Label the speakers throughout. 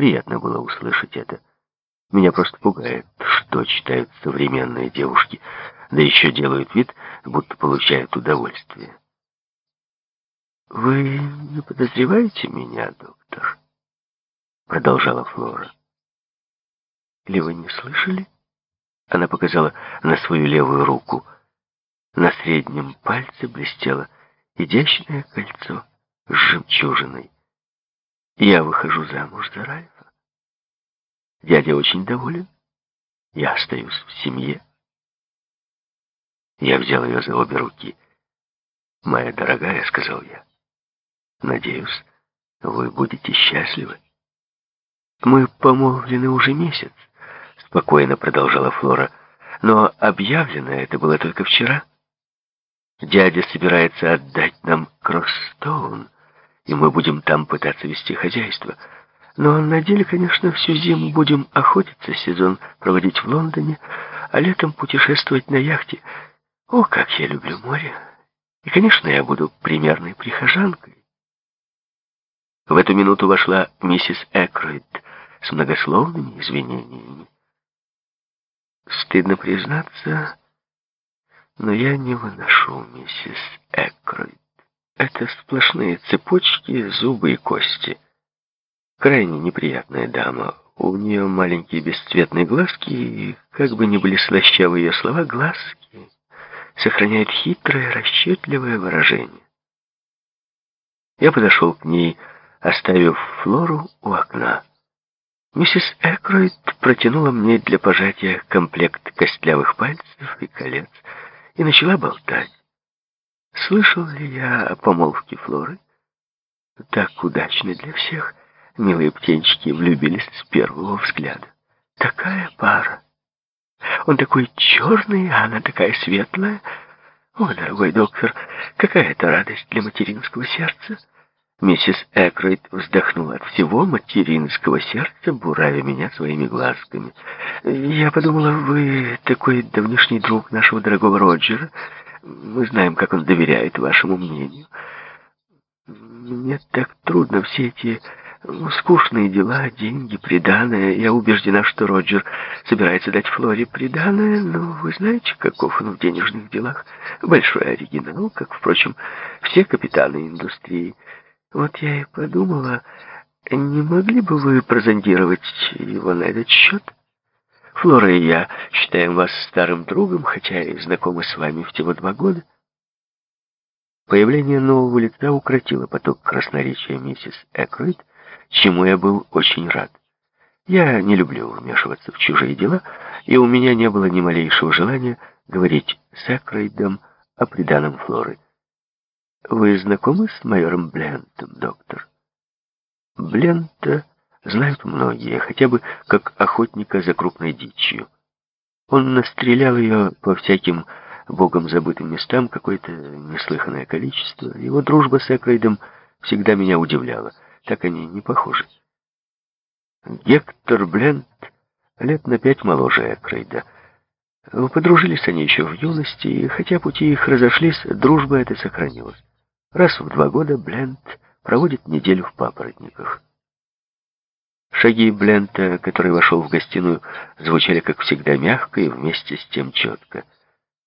Speaker 1: Приятно было услышать это. Меня просто пугает, что читают современные девушки, да еще делают вид, будто получают удовольствие. «Вы не подозреваете меня, доктор?» Продолжала Флора. «Или вы не слышали?» Она показала на свою левую руку. На среднем пальце блестело изящное кольцо с жемчужиной. Я выхожу замуж за Ральфа. Дядя очень доволен. Я остаюсь в семье. Я взял ее за обе руки. «Моя дорогая», — сказал я, — «надеюсь, вы будете счастливы». «Мы помолвлены уже месяц», — спокойно продолжала Флора, «но объявлено это было только вчера. Дядя собирается отдать нам Кросстоун, и мы будем там пытаться вести хозяйство. Но на деле, конечно, всю зиму будем охотиться, сезон проводить в Лондоне, а летом путешествовать на яхте. О, как я люблю море! И, конечно, я буду примерной прихожанкой. В эту минуту вошла миссис Экройд с многословными извинениями. Стыдно признаться, но я не выношу миссис Экройд. Это сплошные цепочки, зубы и кости. Крайне неприятная дама. У нее маленькие бесцветные глазки, и, как бы ни были слащавы ее слова, глазки сохраняют хитрое, расчетливое выражение. Я подошел к ней, оставив Флору у окна. Миссис Экройд протянула мне для пожатия комплект костлявых пальцев и колец и начала болтать. Слышал ли я о помолвке Флоры? Так удачно для всех. Милые птенчики влюбились с первого взгляда. Такая пара. Он такой черный, а она такая светлая. О, дорогой доктор, какая это радость для материнского сердца. Миссис Экройд вздохнула от всего материнского сердца, буравя меня своими глазками. «Я подумала, вы такой давнишний друг нашего дорогого Роджера. Мы знаем, как он доверяет вашему мнению. Мне так трудно все эти ну, скучные дела, деньги, приданое. Я убеждена, что Роджер собирается дать Флоре приданое, но вы знаете, каков он в денежных делах. Большой оригинал, как, впрочем, все капитаны индустрии». Вот я и подумала, не могли бы вы прозондировать его на этот счет? Флора и я считаем вас старым другом, хотя и знакомы с вами всего два года. Появление нового лица укротило поток красноречия миссис Экройд, чему я был очень рад. Я не люблю вмешиваться в чужие дела, и у меня не было ни малейшего желания говорить с Экройдом о приданом Флоры. Вы знакомы с майором Блентом, доктор? Блента знают многие, хотя бы как охотника за крупной дичью. Он настрелял ее по всяким богом забытым местам какое-то неслыханное количество. Его дружба с Экрейдом всегда меня удивляла. Так они не похожи. Гектор Блент лет на пять моложе Экрейда. Подружились они еще в юности, и хотя пути их разошлись, дружба эта сохранилась. Раз в два года Блент проводит неделю в папоротниках. Шаги Блента, который вошел в гостиную, звучали, как всегда, мягко и вместе с тем четко.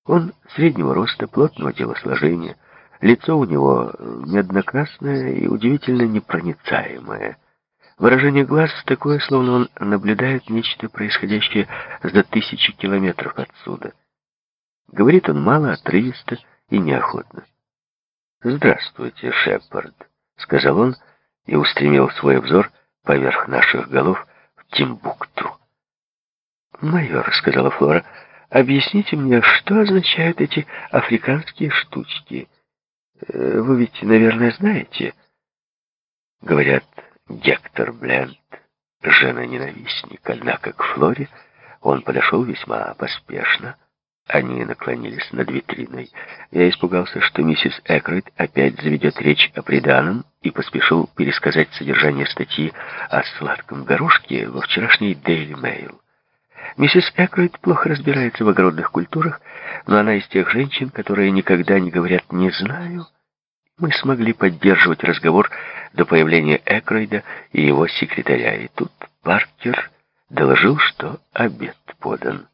Speaker 1: Он среднего роста, плотного телосложения, лицо у него медно-красное и удивительно непроницаемое. Выражение глаз такое, словно он наблюдает нечто происходящее за тысячи километров отсюда. Говорит он мало, отрывисто и неохотно. «Здравствуйте, Шепард», — сказал он и устремил свой взор поверх наших голов в Тимбукту. «Майор», — сказала Флора, — «объясните мне, что означают эти африканские штучки? Э, вы ведь, наверное, знаете?» Говорят, Гектор Бленд — жена-ненавистник, однако к Флоре он подошел весьма поспешно, они наклонились над витриной. Я испугался, что миссис Экройд опять заведет речь о приданом и поспешил пересказать содержание статьи о сладком горошке во вчерашней Daily Mail. Миссис Экройд плохо разбирается в огородных культурах, но она из тех женщин, которые никогда не говорят «не знаю». Мы смогли поддерживать разговор до появления Экройда и его секретаря. И тут Паркер доложил, что обед подан.